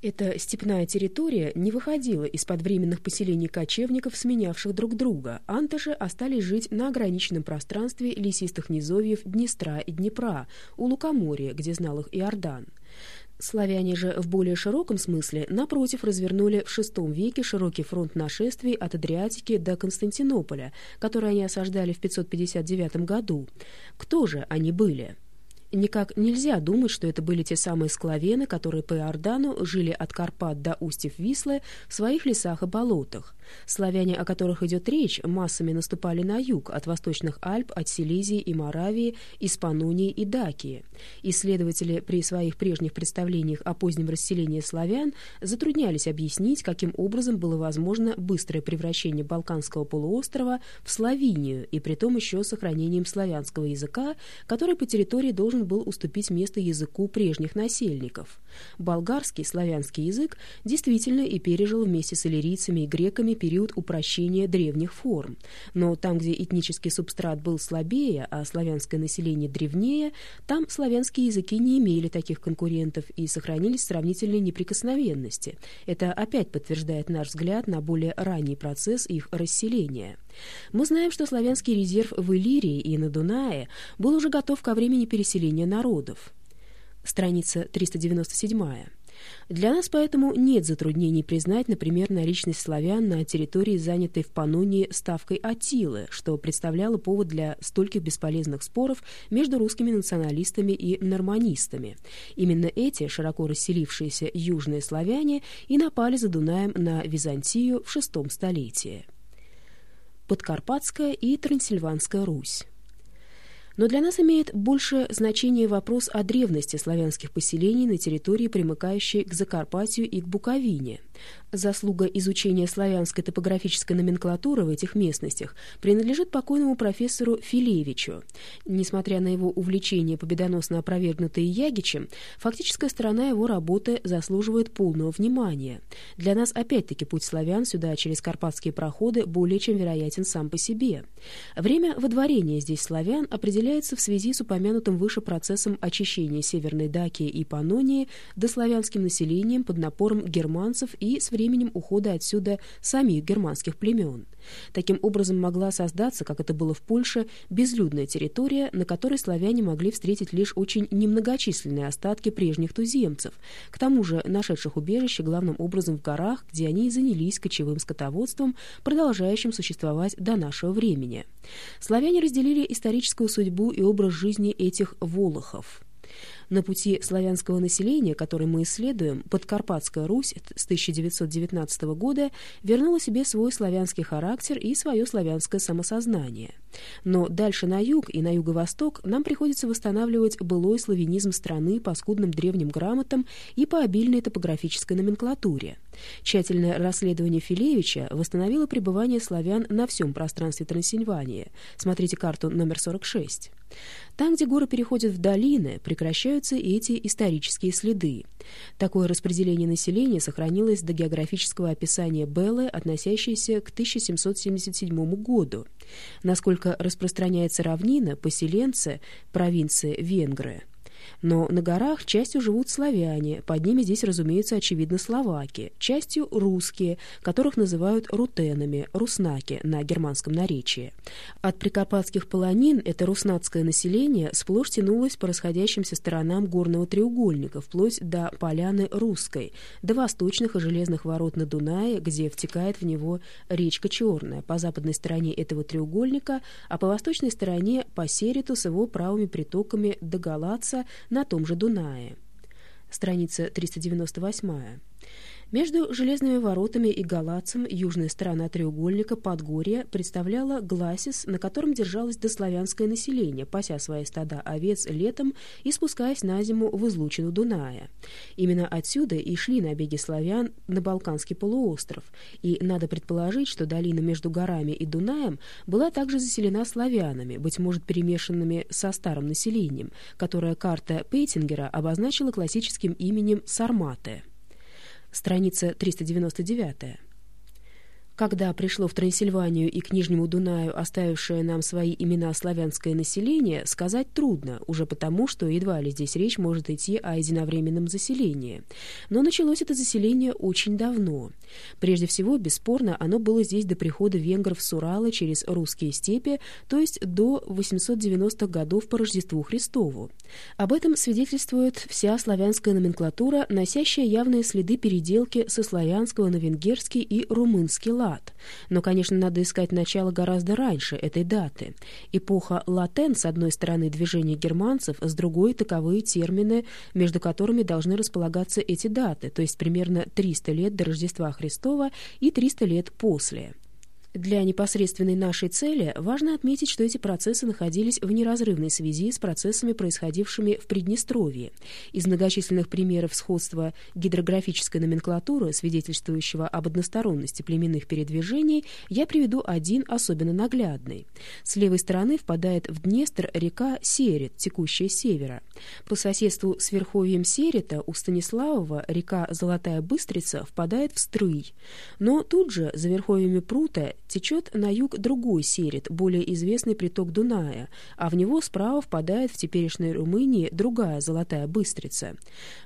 Эта степная территория не выходила из-под временных поселений кочевников, сменявших друг друга. Анты же остались жить на ограниченном пространстве лесистых низовьев Днестра и Днепра, у Лукоморья, где знал их Иордан. Славяне же в более широком смысле, напротив, развернули в VI веке широкий фронт нашествий от Адриатики до Константинополя, который они осаждали в 559 году. Кто же они были? Никак нельзя думать, что это были те самые склавены, которые по Иордану жили от Карпат до устьев Вислы в своих лесах и болотах. Славяне, о которых идет речь, массами наступали на юг, от восточных Альп, от Силезии и Моравии, из Панонии и Дакии. Исследователи при своих прежних представлениях о позднем расселении славян затруднялись объяснить, каким образом было возможно быстрое превращение Балканского полуострова в Славинию, и при том еще сохранением славянского языка, который по территории должен был уступить место языку прежних насельников. Болгарский славянский язык действительно и пережил вместе с иллирийцами и греками период упрощения древних форм. Но там, где этнический субстрат был слабее, а славянское население древнее, там славянские языки не имели таких конкурентов и сохранились сравнительной неприкосновенности. Это опять подтверждает наш взгляд на более ранний процесс их расселения. Мы знаем, что славянский резерв в Иллирии и на Дунае был уже готов ко времени переселения народов. Страница 397. Для нас поэтому нет затруднений признать, например, наличность славян на территории, занятой в Панонии ставкой Атилы, что представляло повод для стольких бесполезных споров между русскими националистами и норманистами. Именно эти, широко расселившиеся южные славяне, и напали за Дунаем на Византию в VI столетии. Подкарпатская и Трансильванская Русь но для нас имеет большее значение вопрос о древности славянских поселений на территории, примыкающей к Закарпатью и к Буковине. Заслуга изучения славянской топографической номенклатуры в этих местностях принадлежит покойному профессору Филевичу. Несмотря на его увлечение, победоносно опровергнутое Ягичем, фактическая сторона его работы заслуживает полного внимания. Для нас опять-таки путь славян сюда через карпатские проходы более чем вероятен сам по себе. Время водворения здесь славян определяется в связи с упомянутым выше процессом очищения Северной Дакии и Панонии дославянским населением под напором германцев и с временем ухода отсюда самих германских племен. Таким образом могла создаться, как это было в Польше, безлюдная территория, на которой славяне могли встретить лишь очень немногочисленные остатки прежних туземцев, к тому же нашедших убежище главным образом в горах, где они и занялись кочевым скотоводством, продолжающим существовать до нашего времени. Славяне разделили историческую судьбу и образ жизни этих волохов. На пути славянского населения, который мы исследуем, Подкарпатская Русь с 1919 года вернула себе свой славянский характер и свое славянское самосознание. Но дальше на юг и на юго-восток нам приходится восстанавливать былой славянизм страны по скудным древним грамотам и по обильной топографической номенклатуре. Тщательное расследование Филевича восстановило пребывание славян на всем пространстве Трансильвании. Смотрите карту номер 46. Там, где горы переходят в долины, прекращаются эти исторические следы. Такое распределение населения сохранилось до географического описания Беллы, относящееся к 1777 году. Насколько распространяется равнина, поселенцы провинции Венгры – но на горах частью живут славяне, под ними здесь, разумеется, очевидно словаки, частью русские, которых называют рутенами, руснаки на германском наречии. От прикарпатских полонин это руснацкое население сплошь тянулось по расходящимся сторонам горного треугольника, вплоть до поляны Русской, до восточных и железных ворот на Дунае, где втекает в него речка Черная, по западной стороне этого треугольника, а по восточной стороне по Серету с его правыми притоками до Галаца на том же Дунае. Страница 398. Между железными воротами и Галацем южная сторона треугольника Подгорья представляла гласис, на котором держалось дославянское население, пася свои стада овец летом и спускаясь на зиму в излучину Дуная. Именно отсюда и шли набеги славян на Балканский полуостров, и надо предположить, что долина между горами и Дунаем была также заселена славянами, быть может перемешанными со старым населением, которое карта Пейтингера обозначила классическим именем Сарматы. Страница 399. Когда пришло в Трансильванию и к Нижнему Дунаю оставившее нам свои имена славянское население, сказать трудно, уже потому, что едва ли здесь речь может идти о единовременном заселении. Но началось это заселение очень давно. Прежде всего, бесспорно, оно было здесь до прихода венгров с Урала через русские степи, то есть до 890-х годов по Рождеству Христову. Об этом свидетельствует вся славянская номенклатура, носящая явные следы переделки со славянского на венгерский и румынский лад лад. Но, конечно, надо искать начало гораздо раньше этой даты. Эпоха латен, с одной стороны, движение германцев, с другой — таковые термины, между которыми должны располагаться эти даты, то есть примерно 300 лет до Рождества Христова и 300 лет после. Для непосредственной нашей цели важно отметить, что эти процессы находились в неразрывной связи с процессами, происходившими в Приднестровье. Из многочисленных примеров сходства гидрографической номенклатуры, свидетельствующего об односторонности племенных передвижений, я приведу один особенно наглядный. С левой стороны впадает в Днестр река Серет, текущая с севера. По соседству с верховьем Серета у Станиславова река Золотая Быстрица впадает в Стрый. Но тут же, за верховьями Прута, течет на юг другой Серет, более известный приток Дуная, а в него справа впадает в теперешней Румынии другая Золотая Быстрица.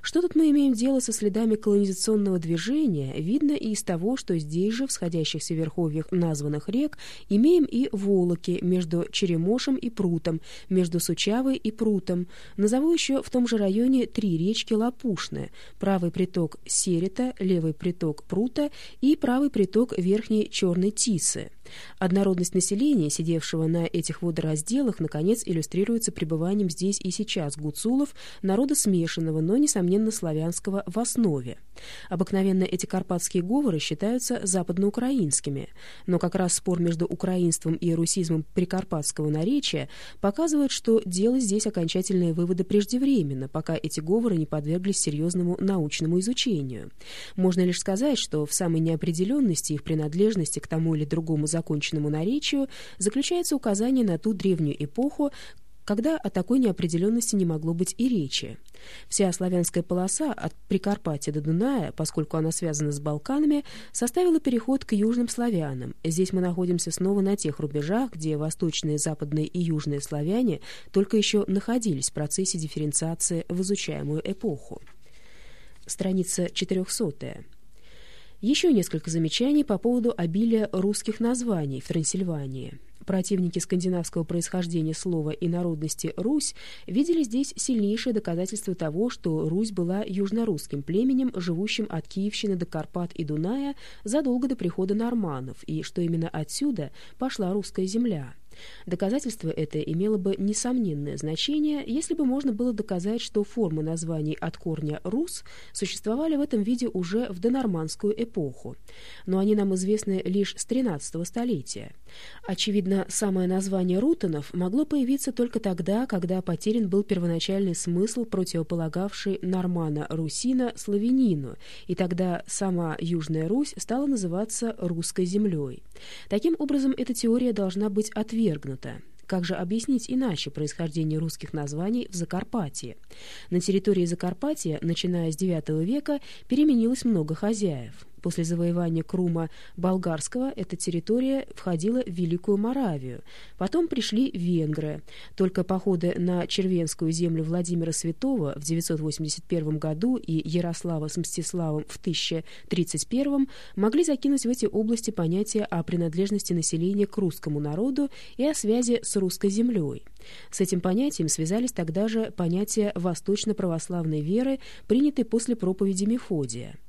Что тут мы имеем дело со следами колонизационного движения, видно и из того, что здесь же, в сходящихся верховьях названных рек, имеем и Волоки между Черемошем и Прутом, между Сучавой и Прутом. Назову еще в том же районе три речки Лопушные, правый приток Серета, левый приток Прута и правый приток Верхней Черной Тисы, Grenze. Однородность населения, сидевшего на этих водоразделах, наконец иллюстрируется пребыванием здесь и сейчас гуцулов, народа смешанного, но, несомненно, славянского в основе. Обыкновенно эти карпатские говоры считаются западноукраинскими, но как раз спор между украинством и русизмом прикарпатского наречия показывает, что дело здесь окончательные выводы преждевременно, пока эти говоры не подверглись серьезному научному изучению. Можно лишь сказать, что в самой неопределенности их принадлежности к тому или другому законченному наречию заключается указание на ту древнюю эпоху, когда о такой неопределенности не могло быть и речи. Вся славянская полоса от Прикарпатия до Дуная, поскольку она связана с Балканами, составила переход к южным славянам. Здесь мы находимся снова на тех рубежах, где восточные, западные и южные славяне только еще находились в процессе дифференциации в изучаемую эпоху. Страница 400. Еще несколько замечаний по поводу обилия русских названий в Трансильвании. Противники скандинавского происхождения слова и народности «Русь» видели здесь сильнейшее доказательство того, что Русь была южнорусским племенем, живущим от Киевщины до Карпат и Дуная задолго до прихода норманов, и что именно отсюда пошла русская земля. Доказательство это имело бы несомненное значение, если бы можно было доказать, что формы названий от корня «рус» существовали в этом виде уже в донормандскую эпоху, но они нам известны лишь с XIII столетия. Очевидно, самое название рутонов могло появиться только тогда, когда потерян был первоначальный смысл, противополагавший нормана русина славянину, и тогда сама Южная Русь стала называться русской землей. Таким образом, эта теория должна быть отвергнута. Как же объяснить иначе происхождение русских названий в Закарпатье? На территории Закарпатья, начиная с IX века, переменилось много хозяев. После завоевания Крума болгарского эта территория входила в Великую Моравию. Потом пришли венгры. Только походы на Червенскую землю Владимира Святого в 981 году и Ярослава с Мстиславом в 1031 могли закинуть в эти области понятие о принадлежности населения к русскому народу и о связи с русской землей. С этим понятием связались тогда же понятия восточно-православной веры, принятой после проповеди Мефодия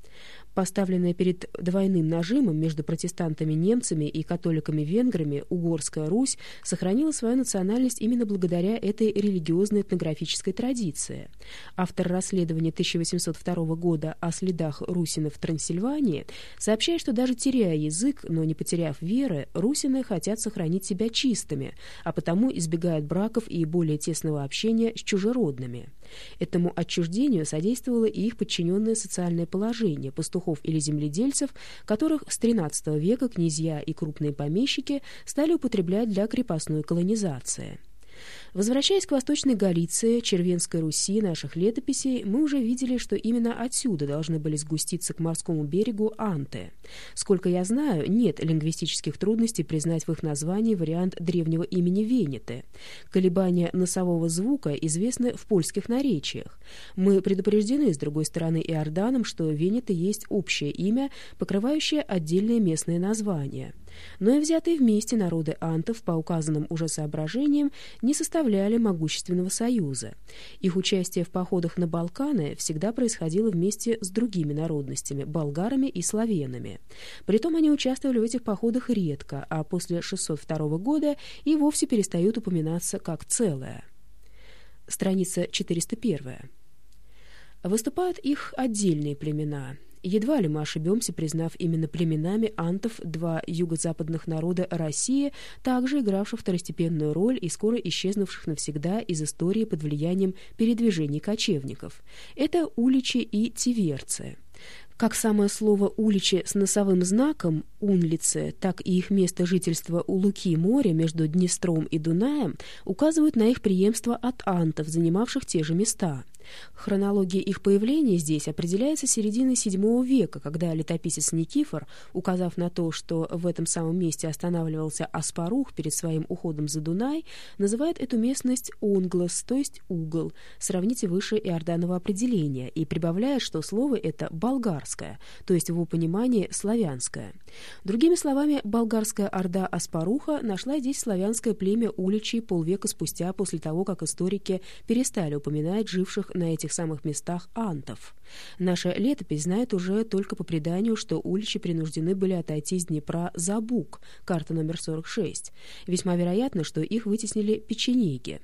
поставленная перед двойным нажимом между протестантами-немцами и католиками-венграми, Угорская Русь сохранила свою национальность именно благодаря этой религиозной этнографической традиции. Автор расследования 1802 года о следах русины в Трансильвании сообщает, что даже теряя язык, но не потеряв веры, русины хотят сохранить себя чистыми, а потому избегают браков и более тесного общения с чужеродными. Этому отчуждению содействовало и их подчиненное социальное положение пастухов или земледельцев, которых с XIII века князья и крупные помещики стали употреблять для крепостной колонизации. Возвращаясь к Восточной Галиции, Червенской Руси наших летописей, мы уже видели, что именно отсюда должны были сгуститься к морскому берегу анты. Сколько я знаю, нет лингвистических трудностей признать в их названии вариант древнего имени Венеты. Колебания носового звука известны в польских наречиях. Мы предупреждены, с другой стороны, Иорданом, что Венета есть общее имя, покрывающее отдельные местные названия но и взятые вместе народы антов по указанным уже соображениям не составляли могущественного союза. Их участие в походах на Балканы всегда происходило вместе с другими народностями – болгарами и славянами. Притом они участвовали в этих походах редко, а после 602 года и вовсе перестают упоминаться как целое. Страница 401. Выступают их отдельные племена – Едва ли мы ошибемся, признав именно племенами антов два юго-западных народа России, также игравших второстепенную роль и скоро исчезнувших навсегда из истории под влиянием передвижений кочевников. Это уличи и тиверцы. Как самое слово «уличи» с носовым знаком «унлице», так и их место жительства у Луки моря между Днестром и Дунаем указывают на их преемство от антов, занимавших те же места. Хронология их появления здесь определяется серединой VII века, когда летописец Никифор, указав на то, что в этом самом месте останавливался Аспарух перед своим уходом за Дунай, называет эту местность «онглос», то есть «угол», сравните выше иорданного определения, и прибавляет, что слово это «болгарское», то есть в его понимании «славянское». Другими словами, болгарская орда Аспаруха нашла здесь славянское племя Уличей полвека спустя после того, как историки перестали упоминать живших на этих самых местах антов. Наша летопись знает уже только по преданию, что уличи принуждены были отойти с Днепра за Буг, карта номер 46. Весьма вероятно, что их вытеснили печенеги.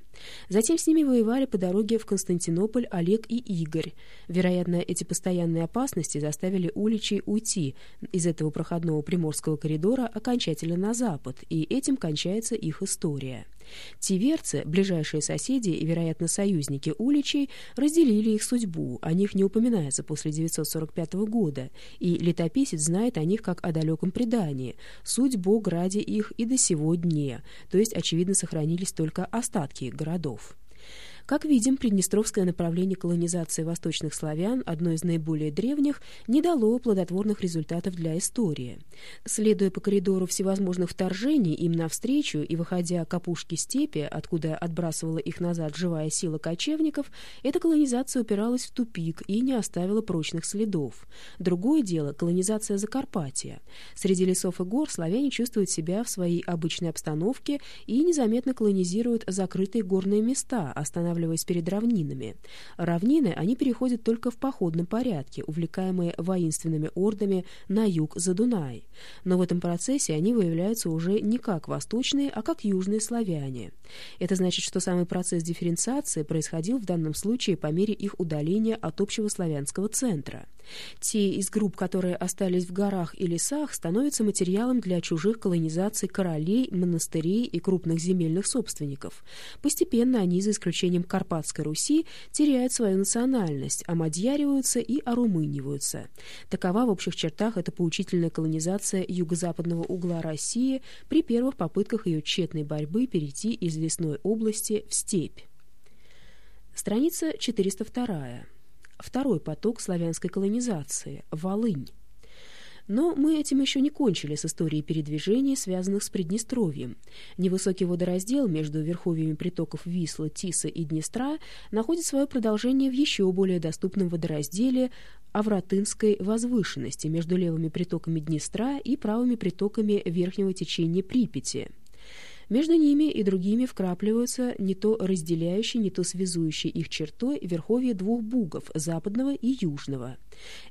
Затем с ними воевали по дороге в Константинополь Олег и Игорь. Вероятно, эти постоянные опасности заставили уличей уйти из этого проходного приморского коридора окончательно на запад, и этим кончается их история. Тиверцы, ближайшие соседи и, вероятно, союзники Уличей, разделили их судьбу, о них не упоминается после 945 года, и летописец знает о них как о далеком предании, суть Бог ради их и до сего дня, то есть, очевидно, сохранились только остатки городов. Как видим, приднестровское направление колонизации восточных славян, одно из наиболее древних, не дало плодотворных результатов для истории. Следуя по коридору всевозможных вторжений им навстречу и выходя к опушке степи, откуда отбрасывала их назад живая сила кочевников, эта колонизация упиралась в тупик и не оставила прочных следов. Другое дело — колонизация Закарпатья. Среди лесов и гор славяне чувствуют себя в своей обычной обстановке и незаметно колонизируют закрытые горные места, останавливая останавливаясь перед равнинами. Равнины они переходят только в походном порядке, увлекаемые воинственными ордами на юг за Дунай. Но в этом процессе они выявляются уже не как восточные, а как южные славяне. Это значит, что самый процесс дифференциации происходил в данном случае по мере их удаления от общего славянского центра. Те из групп, которые остались в горах и лесах, становятся материалом для чужих колонизаций королей, монастырей и крупных земельных собственников. Постепенно они, за исключением Карпатской Руси, теряют свою национальность, омадьяриваются и орумыниваются. Такова в общих чертах эта поучительная колонизация юго-западного угла России при первых попытках ее тщетной борьбы перейти из лесной области в степь. Страница 402 второй поток славянской колонизации – Волынь. Но мы этим еще не кончили с историей передвижений, связанных с Приднестровьем. Невысокий водораздел между верховьями притоков Вислы, Тиса и Днестра находит свое продолжение в еще более доступном водоразделе Авратынской возвышенности между левыми притоками Днестра и правыми притоками верхнего течения Припяти – между ними и другими вкрапливаются не то разделяющие, не то связующие их чертой верховья двух бугов – западного и южного.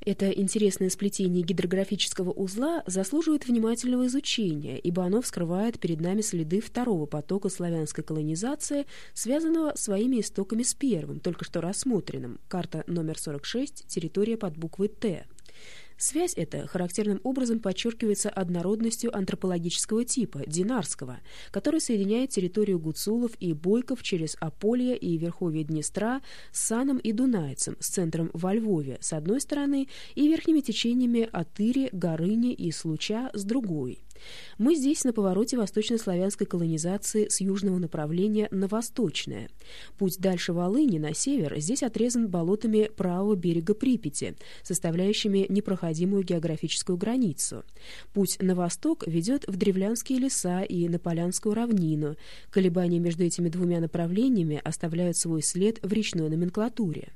Это интересное сплетение гидрографического узла заслуживает внимательного изучения, ибо оно вскрывает перед нами следы второго потока славянской колонизации, связанного своими истоками с первым, только что рассмотренным, карта номер 46, территория под буквой «Т». Связь эта характерным образом подчеркивается однородностью антропологического типа, динарского, который соединяет территорию гуцулов и бойков через Аполье и верховье Днестра с Саном и Дунайцем, с центром во Львове с одной стороны и верхними течениями Атыри, Горыни и Случа с другой. Мы здесь на повороте восточнославянской колонизации с южного направления на восточное. Путь дальше Волыни на север здесь отрезан болотами правого берега Припяти, составляющими непроходимую географическую границу. Путь на восток ведет в древлянские леса и на Полянскую равнину. Колебания между этими двумя направлениями оставляют свой след в речной номенклатуре.